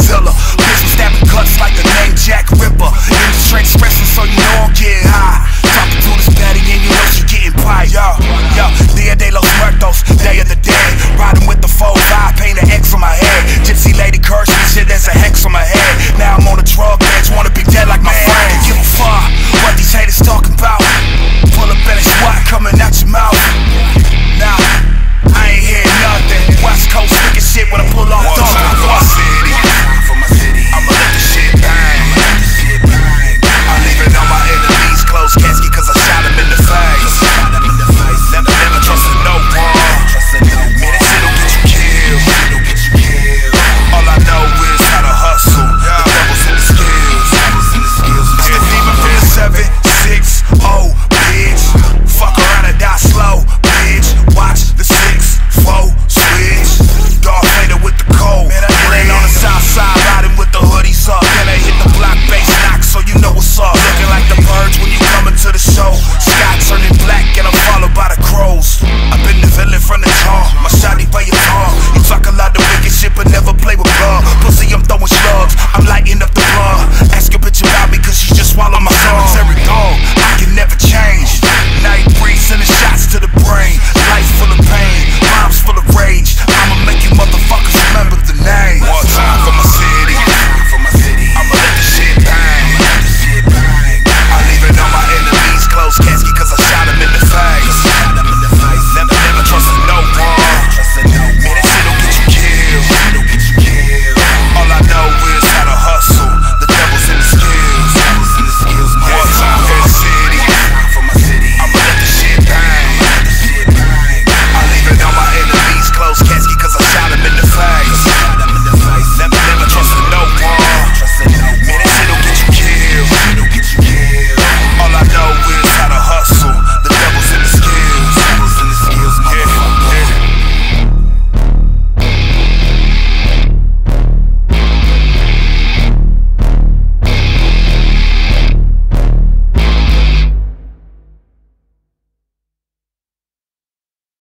Godzilla.